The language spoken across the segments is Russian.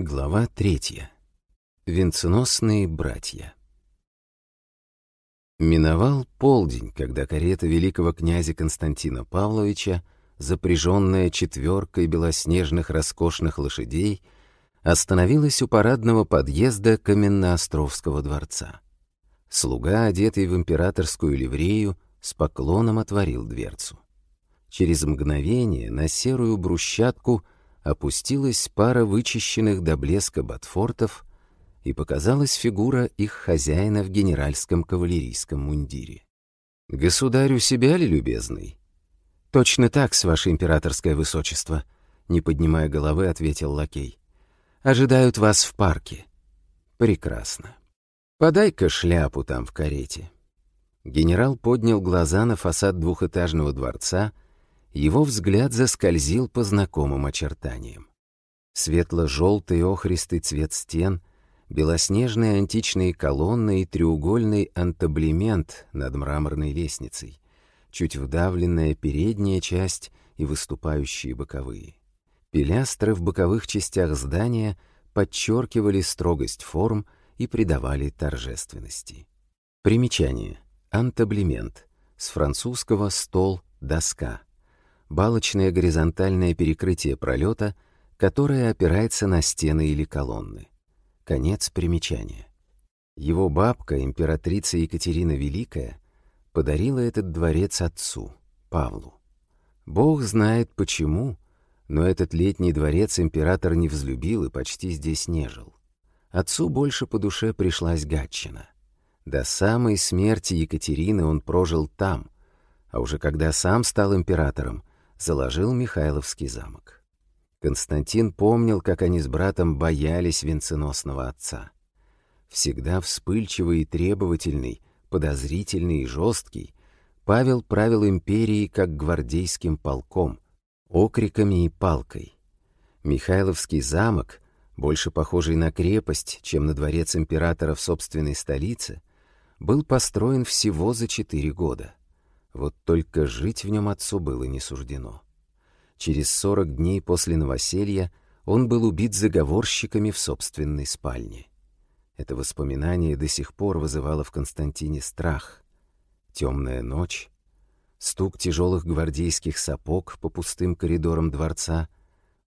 Глава третья. Венценосные братья. Миновал полдень, когда карета великого князя Константина Павловича, запряженная четверкой белоснежных роскошных лошадей, остановилась у парадного подъезда Каменноостровского дворца. Слуга, одетый в императорскую ливрею, с поклоном отворил дверцу. Через мгновение на серую брусчатку — опустилась пара вычищенных до блеска ботфортов, и показалась фигура их хозяина в генеральском кавалерийском мундире. «Государь у себя ли, любезный?» «Точно так, с ваше императорское высочество», — не поднимая головы, ответил лакей. «Ожидают вас в парке». «Прекрасно. Подай-ка шляпу там в карете». Генерал поднял глаза на фасад двухэтажного дворца — его взгляд заскользил по знакомым очертаниям. Светло-желтый охристый цвет стен, белоснежные античные колонны и треугольный антаблемент над мраморной лестницей, чуть вдавленная передняя часть и выступающие боковые. Пилястры в боковых частях здания подчеркивали строгость форм и придавали торжественности. Примечание. Антаблемент. С французского «стол», «доска» балочное горизонтальное перекрытие пролета, которое опирается на стены или колонны. Конец примечания. Его бабка, императрица Екатерина Великая, подарила этот дворец отцу, Павлу. Бог знает почему, но этот летний дворец император не взлюбил и почти здесь не жил. Отцу больше по душе пришлась Гатчина. До самой смерти Екатерины он прожил там, а уже когда сам стал императором, заложил Михайловский замок. Константин помнил, как они с братом боялись венценосного отца. Всегда вспыльчивый и требовательный, подозрительный и жесткий, Павел правил империей как гвардейским полком, окриками и палкой. Михайловский замок, больше похожий на крепость, чем на дворец императора в собственной столице, был построен всего за четыре года. Вот только жить в нем отцу было не суждено. Через сорок дней после новоселья он был убит заговорщиками в собственной спальне. Это воспоминание до сих пор вызывало в Константине страх. Темная ночь, стук тяжелых гвардейских сапог по пустым коридорам дворца,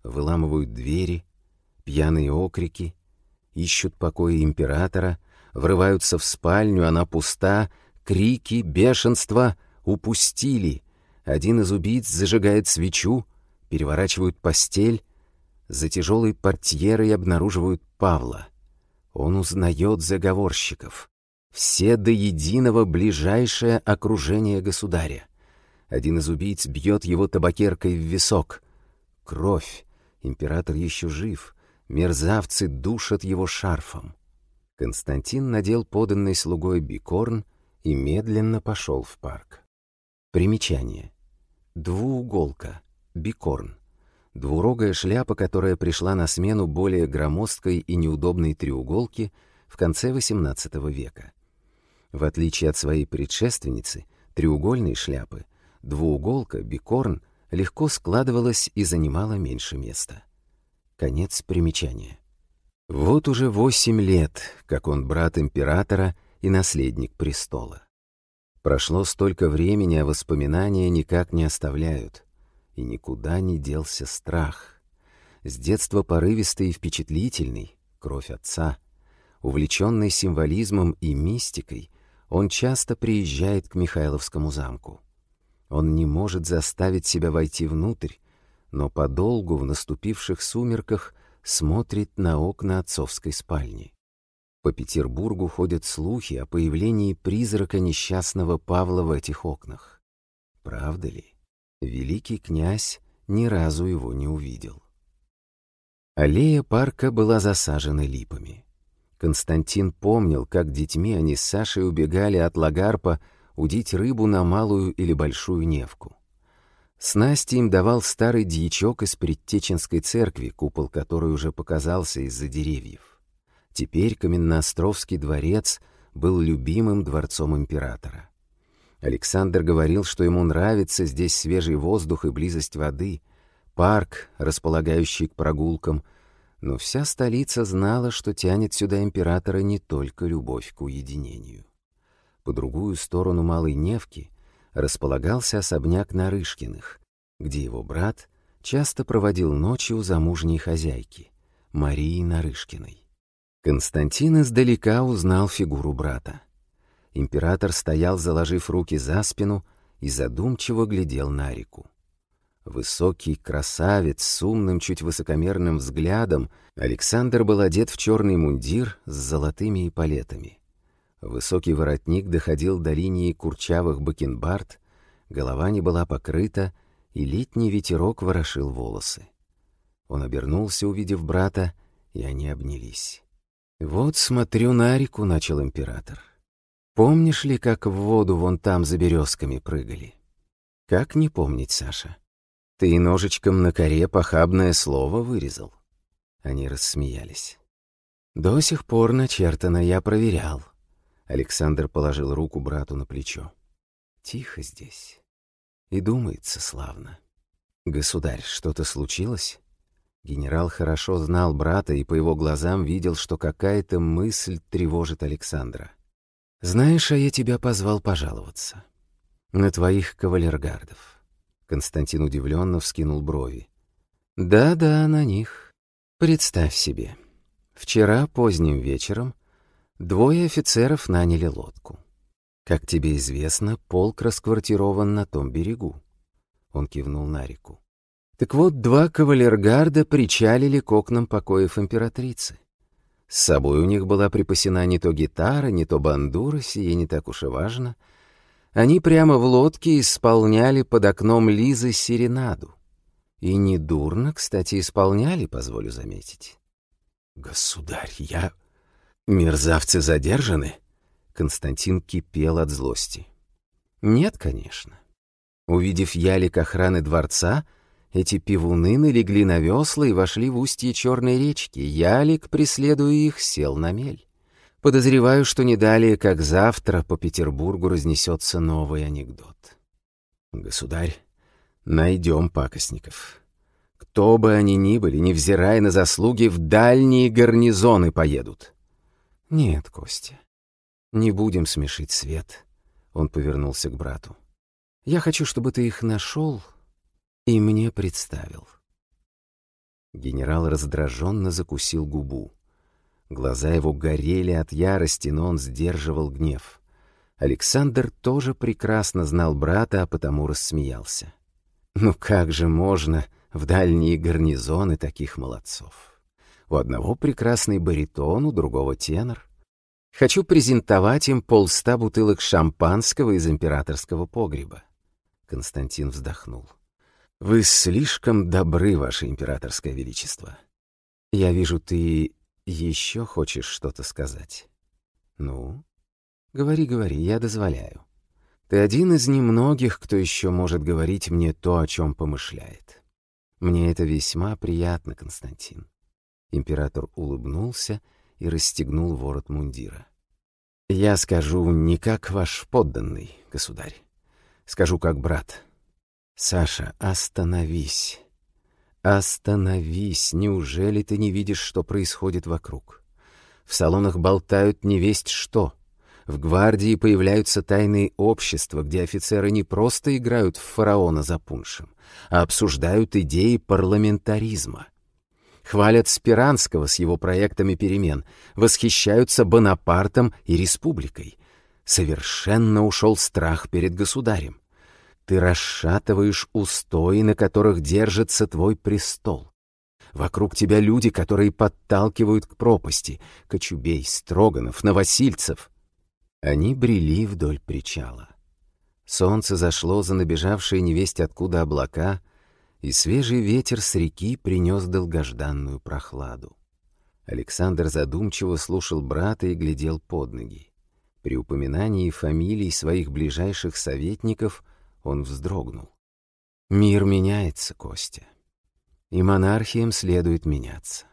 выламывают двери, пьяные окрики, ищут покоя императора, врываются в спальню, она пуста, крики, бешенство — упустили. Один из убийц зажигает свечу, переворачивают постель, за тяжелой портьерой обнаруживают Павла. Он узнает заговорщиков. Все до единого ближайшее окружение государя. Один из убийц бьет его табакеркой в висок. Кровь. Император еще жив. Мерзавцы душат его шарфом. Константин надел поданный слугой бикорн и медленно пошел в парк. Примечание. Двууголка. Бикорн. Двурогая шляпа, которая пришла на смену более громоздкой и неудобной треуголке в конце XVIII века. В отличие от своей предшественницы, треугольной шляпы, двууголка, бикорн, легко складывалась и занимала меньше места. Конец примечания. Вот уже восемь лет, как он брат императора и наследник престола. Прошло столько времени, а воспоминания никак не оставляют. И никуда не делся страх. С детства порывистый и впечатлительный, кровь отца. Увлеченный символизмом и мистикой, он часто приезжает к Михайловскому замку. Он не может заставить себя войти внутрь, но подолгу в наступивших сумерках смотрит на окна отцовской спальни. По Петербургу ходят слухи о появлении призрака несчастного Павла в этих окнах. Правда ли? Великий князь ни разу его не увидел. Аллея парка была засажена липами. Константин помнил, как детьми они с Сашей убегали от Лагарпа удить рыбу на малую или большую невку. Снасти им давал старый дьячок из Предтеченской церкви, купол которой уже показался из-за деревьев. Теперь Каменноостровский дворец был любимым дворцом императора. Александр говорил, что ему нравится здесь свежий воздух и близость воды, парк, располагающий к прогулкам, Но вся столица знала, что тянет сюда императора не только любовь к уединению. По другую сторону Малой Невки располагался особняк Нарышкиных, где его брат часто проводил ночи у замужней хозяйки, Марии Нарышкиной. Константин издалека узнал фигуру брата. Император стоял, заложив руки за спину, и задумчиво глядел на реку. Высокий красавец с умным, чуть высокомерным взглядом, Александр был одет в черный мундир с золотыми эполетами. Высокий воротник доходил до линии курчавых бакенбард, голова не была покрыта, и летний ветерок ворошил волосы. Он обернулся, увидев брата, и они обнялись. «Вот смотрю на реку», — начал император. «Помнишь ли, как в воду вон там за березками прыгали?» «Как не помнить, Саша? Ты ножичком на коре похабное слово вырезал». Они рассмеялись. «До сих пор начертано, я проверял». Александр положил руку брату на плечо. «Тихо здесь. И думается славно. Государь, что-то случилось?» Генерал хорошо знал брата и по его глазам видел, что какая-то мысль тревожит Александра. «Знаешь, а я тебя позвал пожаловаться. На твоих кавалергардов». Константин удивленно вскинул брови. «Да-да, на них. Представь себе. Вчера поздним вечером двое офицеров наняли лодку. Как тебе известно, полк расквартирован на том берегу». Он кивнул на реку. Так вот, два кавалергарда причалили к окнам покоев императрицы. С собой у них была припасена не то гитара, не то бандура, сие не так уж и важно. Они прямо в лодке исполняли под окном Лизы серенаду. И недурно, кстати, исполняли, позволю заметить. «Государь, я... Мерзавцы задержаны?» Константин кипел от злости. «Нет, конечно. Увидев ялик охраны дворца, эти пивуны налегли на весла и вошли в устье Черной речки. Ялик, преследуя их, сел на мель. Подозреваю, что не далее, как завтра, по Петербургу разнесется новый анекдот. Государь, найдем пакостников. Кто бы они ни были, невзирая на заслуги, в дальние гарнизоны поедут. Нет, Костя, не будем смешить свет. Он повернулся к брату. Я хочу, чтобы ты их нашел и мне представил. Генерал раздраженно закусил губу. Глаза его горели от ярости, но он сдерживал гнев. Александр тоже прекрасно знал брата, а потому рассмеялся. «Ну как же можно в дальние гарнизоны таких молодцов? У одного прекрасный баритон, у другого тенор. Хочу презентовать им полста бутылок шампанского из императорского погреба». Константин вздохнул. «Вы слишком добры, Ваше Императорское Величество. Я вижу, ты еще хочешь что-то сказать. Ну, говори, говори, я дозволяю. Ты один из немногих, кто еще может говорить мне то, о чем помышляет. Мне это весьма приятно, Константин». Император улыбнулся и расстегнул ворот мундира. «Я скажу не как ваш подданный, государь. Скажу как брат». «Саша, остановись! Остановись! Неужели ты не видишь, что происходит вокруг? В салонах болтают невесть что. В гвардии появляются тайные общества, где офицеры не просто играют в фараона за пуншем, а обсуждают идеи парламентаризма. Хвалят Спиранского с его проектами перемен, восхищаются Бонапартом и республикой. Совершенно ушел страх перед государем. Ты расшатываешь устои, на которых держится твой престол. Вокруг тебя люди, которые подталкивают к пропасти. Кочубей, Строганов, Новосильцев. Они брели вдоль причала. Солнце зашло за набежавшие невесть откуда облака, и свежий ветер с реки принес долгожданную прохладу. Александр задумчиво слушал брата и глядел под ноги. При упоминании фамилий своих ближайших советников он вздрогнул. Мир меняется, Костя. И монархиям следует меняться.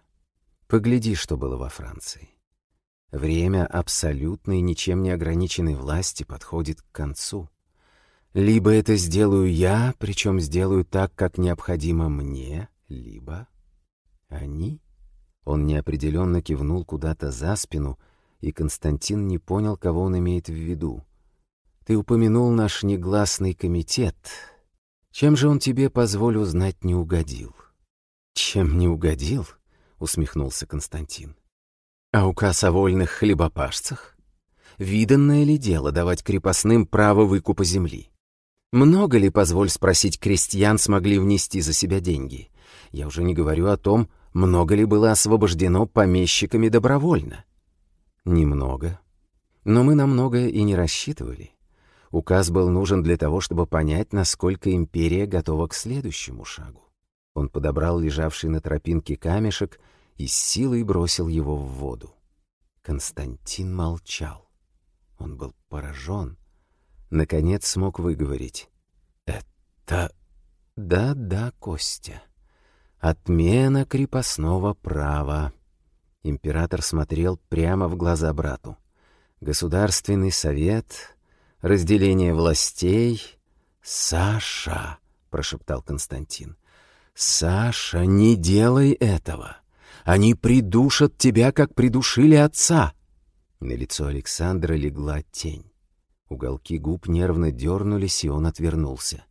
Погляди, что было во Франции. Время абсолютной, ничем не ограниченной власти подходит к концу. Либо это сделаю я, причем сделаю так, как необходимо мне, либо они. Он неопределенно кивнул куда-то за спину, и Константин не понял, кого он имеет в виду. «Ты упомянул наш негласный комитет. Чем же он тебе, позволю знать, не угодил?» «Чем не угодил?» — усмехнулся Константин. «А указ о вольных хлебопашцах? Виданное ли дело давать крепостным право выкупа земли? Много ли, позволь спросить, крестьян смогли внести за себя деньги? Я уже не говорю о том, много ли было освобождено помещиками добровольно. Немного. Но мы на многое и не рассчитывали. Указ был нужен для того, чтобы понять, насколько империя готова к следующему шагу. Он подобрал лежавший на тропинке камешек и с силой бросил его в воду. Константин молчал. Он был поражен. Наконец смог выговорить. «Это... да-да, Костя. Отмена крепостного права». Император смотрел прямо в глаза брату. «Государственный совет, разделение властей...» «Саша!» — прошептал Константин. «Саша, не делай этого! Они придушат тебя, как придушили отца!» На лицо Александра легла тень. Уголки губ нервно дернулись, и он отвернулся.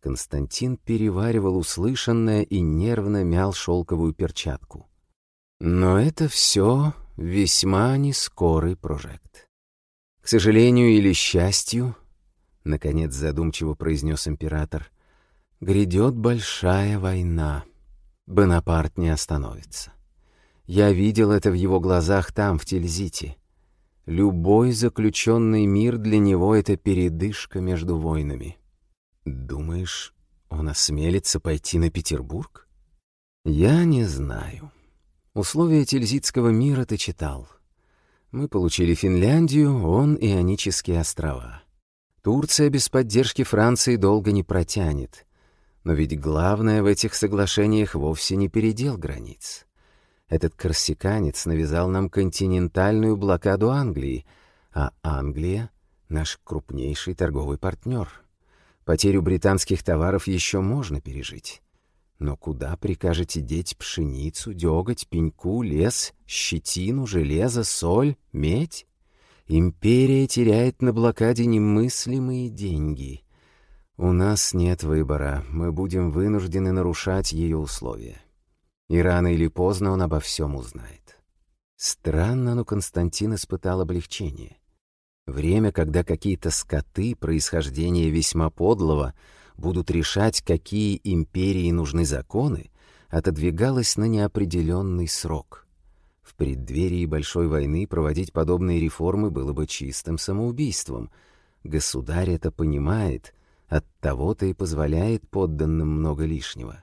Константин переваривал услышанное и нервно мял шелковую перчатку. Но это все весьма нескорый прожект. К сожалению или счастью, — наконец задумчиво произнес император, Грядет большая война. Бонапарт не остановится. Я видел это в его глазах там, в Тильзите. Любой заключенный мир для него — это передышка между войнами. Думаешь, он осмелится пойти на Петербург? Я не знаю. Условия Тильзитского мира ты читал. Мы получили Финляндию, он Ионические острова. Турция без поддержки Франции долго не протянет. Но ведь главное в этих соглашениях вовсе не передел границ. Этот корсиканец навязал нам континентальную блокаду Англии, а Англия — наш крупнейший торговый партнер. Потерю британских товаров еще можно пережить. Но куда прикажете деть пшеницу, деготь, пеньку, лес, щетину, железо, соль, медь? Империя теряет на блокаде немыслимые деньги — у нас нет выбора, мы будем вынуждены нарушать ее условия. И рано или поздно он обо всем узнает. Странно, но Константин испытал облегчение. Время, когда какие-то скоты происхождения весьма подлого будут решать, какие империи нужны законы, отодвигалось на неопределенный срок. В преддверии большой войны проводить подобные реформы было бы чистым самоубийством. Государь это понимает от того-то и позволяет подданным много лишнего.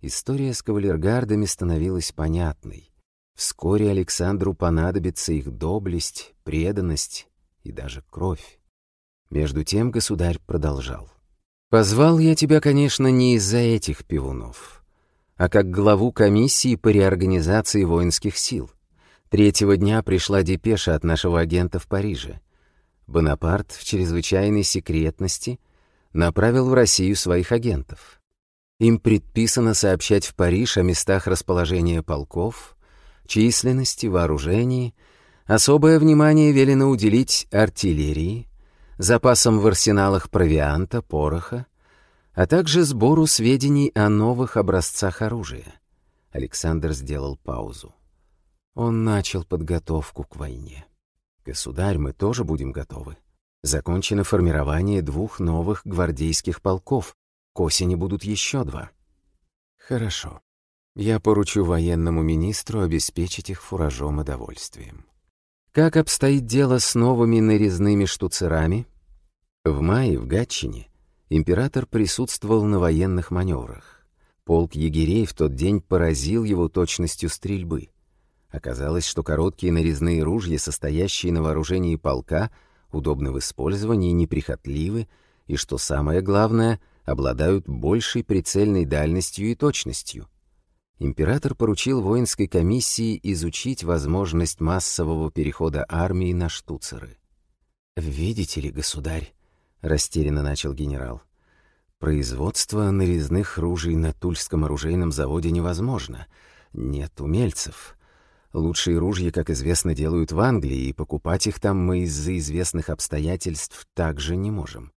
История с кавалергардами становилась понятной. Вскоре Александру понадобится их доблесть, преданность и даже кровь. Между тем государь продолжал. «Позвал я тебя, конечно, не из-за этих пивунов, а как главу комиссии по реорганизации воинских сил. Третьего дня пришла депеша от нашего агента в Париже. Бонапарт в чрезвычайной секретности — направил в Россию своих агентов. Им предписано сообщать в Париж о местах расположения полков, численности, вооружении, особое внимание велено уделить артиллерии, запасам в арсеналах провианта, пороха, а также сбору сведений о новых образцах оружия. Александр сделал паузу. Он начал подготовку к войне. «Государь, мы тоже будем готовы. Закончено формирование двух новых гвардейских полков. К осени будут еще два. Хорошо. Я поручу военному министру обеспечить их фуражом и довольствием. Как обстоит дело с новыми нарезными штуцерами? В мае в Гатчине император присутствовал на военных маневрах. Полк егерей в тот день поразил его точностью стрельбы. Оказалось, что короткие нарезные ружья, состоящие на вооружении полка, удобны в использовании, неприхотливы и, что самое главное, обладают большей прицельной дальностью и точностью. Император поручил воинской комиссии изучить возможность массового перехода армии на штуцеры. «Видите ли, государь», — растерянно начал генерал, — «производство нарезных ружей на Тульском оружейном заводе невозможно. Нет умельцев. Лучшие ружья, как известно, делают в Англии, и покупать их там мы из-за известных обстоятельств также не можем.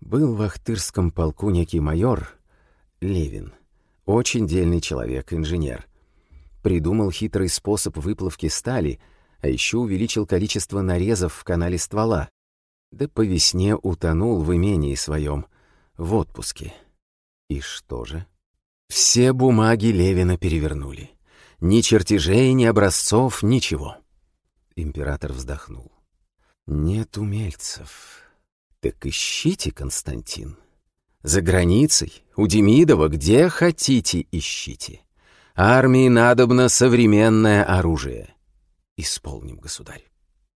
Был в Ахтырском полку некий майор Левин. Очень дельный человек, инженер. Придумал хитрый способ выплавки стали, а еще увеличил количество нарезов в канале ствола. Да по весне утонул в имении своем, в отпуске. И что же? Все бумаги Левина перевернули. Ни чертежей, ни образцов, ничего. Император вздохнул. Нет умельцев. Так ищите, Константин. За границей, у Демидова, где хотите, ищите. Армии надобно современное оружие. Исполним, государь.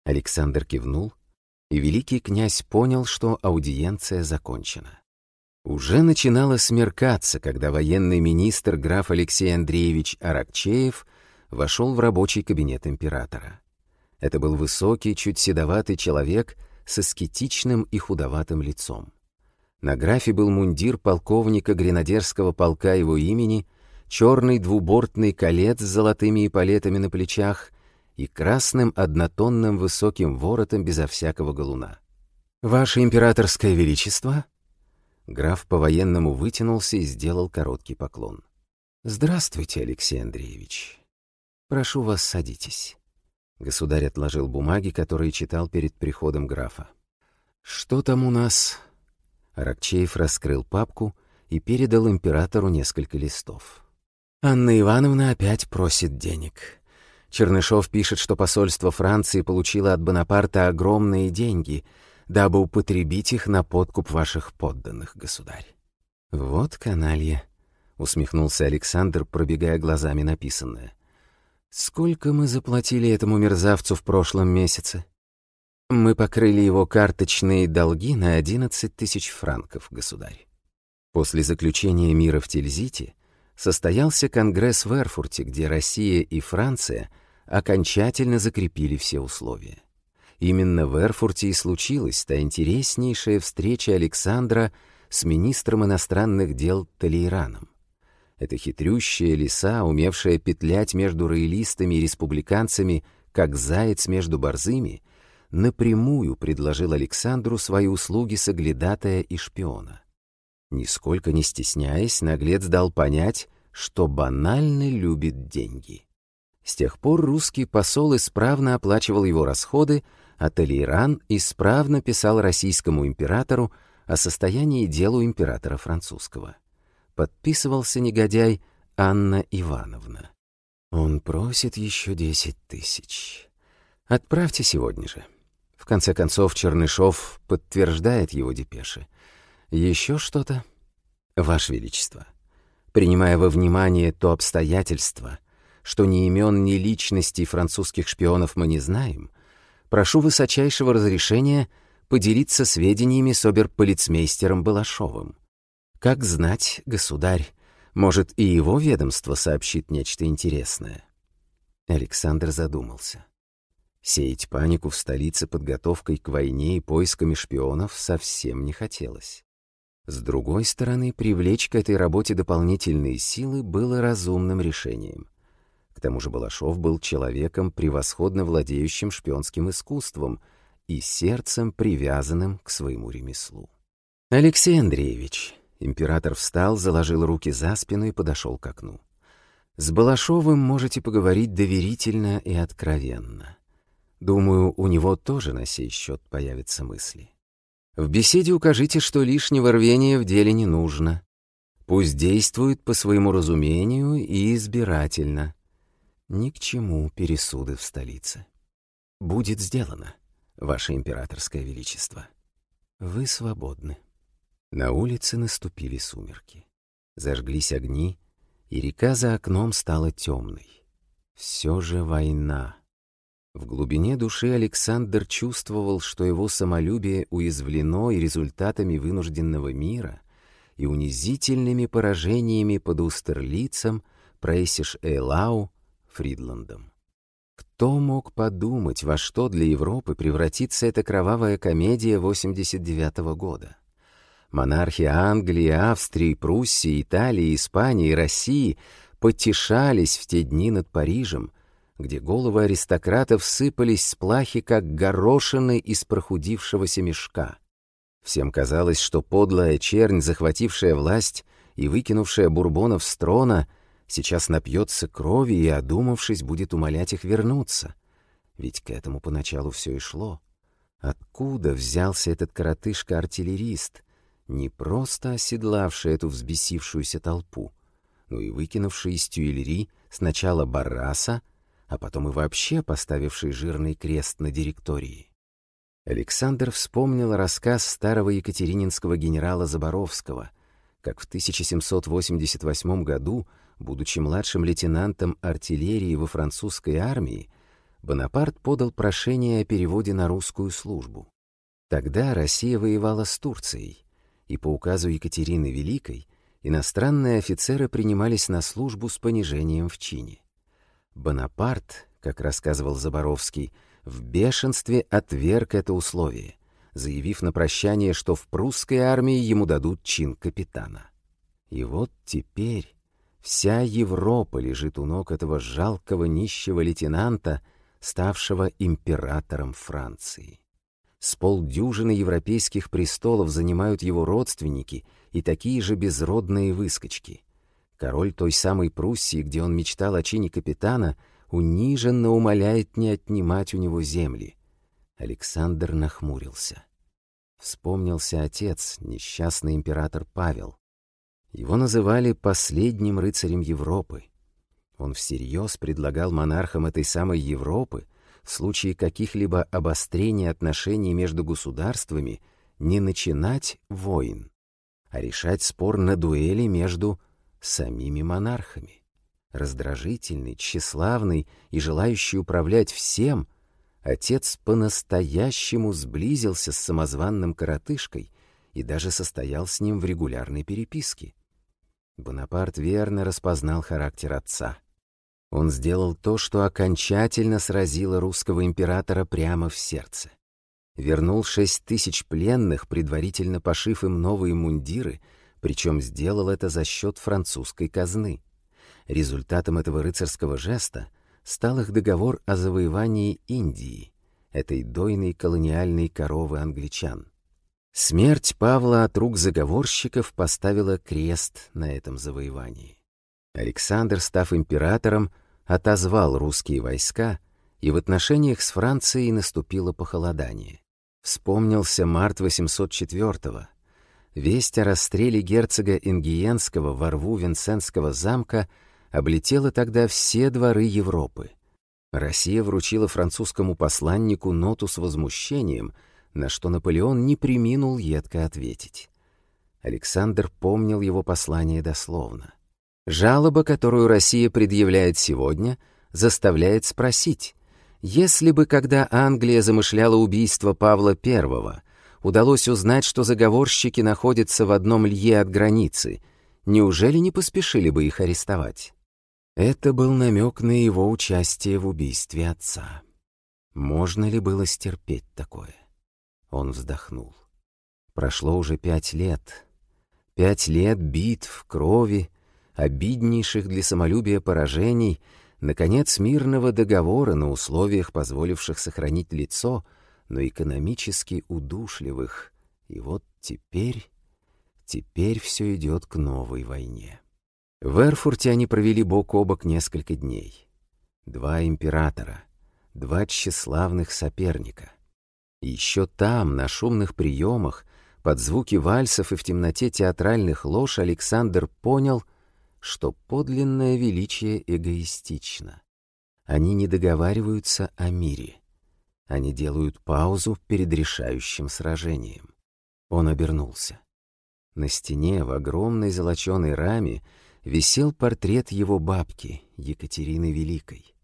Александр кивнул, и великий князь понял, что аудиенция закончена. Уже начинало смеркаться, когда военный министр граф Алексей Андреевич Аракчеев вошел в рабочий кабинет императора. Это был высокий, чуть седоватый человек с аскетичным и худоватым лицом. На графе был мундир полковника гренадерского полка его имени, черный двубортный колец с золотыми эполетами на плечах и красным однотонным высоким воротом безо всякого галуна. «Ваше императорское величество!» Граф по-военному вытянулся и сделал короткий поклон. «Здравствуйте, Алексей Андреевич. Прошу вас, садитесь». Государь отложил бумаги, которые читал перед приходом графа. «Что там у нас?» Аракчеев раскрыл папку и передал императору несколько листов. «Анна Ивановна опять просит денег. Чернышов пишет, что посольство Франции получило от Бонапарта огромные деньги — дабы употребить их на подкуп ваших подданных, государь. Вот каналья, — усмехнулся Александр, пробегая глазами написанное. Сколько мы заплатили этому мерзавцу в прошлом месяце? Мы покрыли его карточные долги на 11 тысяч франков, государь. После заключения мира в Тильзите состоялся конгресс в Эрфурте, где Россия и Франция окончательно закрепили все условия. Именно в Эрфурте и случилась та интереснейшая встреча Александра с министром иностранных дел Толейраном. Эта хитрющая лиса, умевшая петлять между роялистами и республиканцами, как заяц между борзыми, напрямую предложил Александру свои услуги соглядатая и шпиона. Нисколько не стесняясь, наглец дал понять, что банально любит деньги. С тех пор русский посол исправно оплачивал его расходы, а Толейран исправно писал российскому императору о состоянии дел у императора французского. Подписывался негодяй Анна Ивановна. Он просит еще десять тысяч. Отправьте сегодня же. В конце концов, Чернышов подтверждает его депеши. Еще что-то? Ваше Величество, принимая во внимание то обстоятельство, что ни имен, ни личностей французских шпионов мы не знаем — прошу высочайшего разрешения поделиться сведениями с оберполицмейстером Балашовым. Как знать, государь, может, и его ведомство сообщит нечто интересное. Александр задумался. Сеять панику в столице подготовкой к войне и поисками шпионов совсем не хотелось. С другой стороны, привлечь к этой работе дополнительные силы было разумным решением. Тому же Балашов был человеком, превосходно владеющим шпионским искусством и сердцем, привязанным к своему ремеслу. «Алексей Андреевич», — император встал, заложил руки за спину и подошел к окну. «С Балашовым можете поговорить доверительно и откровенно. Думаю, у него тоже на сей счет появятся мысли. В беседе укажите, что лишнего рвения в деле не нужно. Пусть действует по своему разумению и избирательно. Ни к чему пересуды в столице. Будет сделано, Ваше Императорское Величество. Вы свободны. На улице наступили сумерки. Зажглись огни, и река за окном стала темной. Все же война. В глубине души Александр чувствовал, что его самолюбие уязвлено и результатами вынужденного мира, и унизительными поражениями под Устерлицем, Прейсиш-Эйлау, Фридландом. Кто мог подумать, во что для Европы превратится эта кровавая комедия 89 -го года? Монархи Англии, Австрии, Пруссии, Италии, Испании, России потешались в те дни над Парижем, где головы аристократов сыпались с плахи, как горошины из прохудившегося мешка. Всем казалось, что подлая чернь, захватившая власть и выкинувшая бурбонов с трона, сейчас напьется крови и, одумавшись, будет умолять их вернуться. Ведь к этому поначалу все и шло. Откуда взялся этот коротышка-артиллерист, не просто оседлавший эту взбесившуюся толпу, но и выкинувший из тюильри сначала Барраса, а потом и вообще поставивший жирный крест на директории. Александр вспомнил рассказ старого екатерининского генерала Заборовского, как в 1788 году, будучи младшим лейтенантом артиллерии во французской армии, Бонапарт подал прошение о переводе на русскую службу. Тогда Россия воевала с Турцией, и по указу Екатерины Великой иностранные офицеры принимались на службу с понижением в чине. Бонапарт, как рассказывал Заборовский, в бешенстве отверг это условие, заявив на прощание, что в прусской армии ему дадут чин капитана. И вот теперь вся Европа лежит у ног этого жалкого нищего лейтенанта, ставшего императором Франции. С полдюжины европейских престолов занимают его родственники и такие же безродные выскочки. Король той самой Пруссии, где он мечтал о чине капитана, униженно умоляет не отнимать у него земли. Александр нахмурился. Вспомнился отец, несчастный император Павел. Его называли последним рыцарем Европы. Он всерьез предлагал монархам этой самой Европы в случае каких-либо обострений отношений между государствами не начинать войн, а решать спор на дуэли между самими монархами. Раздражительный, тщеславный и желающий управлять всем, отец по-настоящему сблизился с самозванным коротышкой и даже состоял с ним в регулярной переписке. Бонапарт верно распознал характер отца. Он сделал то, что окончательно сразило русского императора прямо в сердце. Вернул шесть тысяч пленных, предварительно пошив им новые мундиры, причем сделал это за счет французской казны. Результатом этого рыцарского жеста стал их договор о завоевании Индии, этой дойной колониальной коровы англичан. Смерть Павла от рук заговорщиков поставила крест на этом завоевании. Александр, став императором, отозвал русские войска, и в отношениях с Францией наступило похолодание. Вспомнился март 804-го. Весть о расстреле герцога Ингиенского во рву Винсентского замка облетела тогда все дворы Европы. Россия вручила французскому посланнику ноту с возмущением, на что Наполеон не приминул едко ответить. Александр помнил его послание дословно. Жалоба, которую Россия предъявляет сегодня, заставляет спросить, если бы, когда Англия замышляла убийство Павла I, удалось узнать, что заговорщики находятся в одном лье от границы, неужели не поспешили бы их арестовать? Это был намек на его участие в убийстве отца. Можно ли было стерпеть такое? Он вздохнул. Прошло уже пять лет. Пять лет битв, крови, обиднейших для самолюбия поражений, наконец, мирного договора на условиях, позволивших сохранить лицо, но экономически удушливых. И вот теперь, теперь все идет к новой войне. В Эрфурте они провели бок о бок несколько дней. Два императора, два тщеславных соперника. Еще там, на шумных приемах, под звуки вальсов и в темноте театральных лож Александр понял, что подлинное величие эгоистично. Они не договариваются о мире. Они делают паузу перед решающим сражением. Он обернулся. На стене в огромной золоченой раме висел портрет его бабки, Екатерины Великой.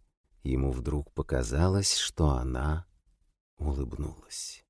Ему вдруг показалось, что она улыбнулась.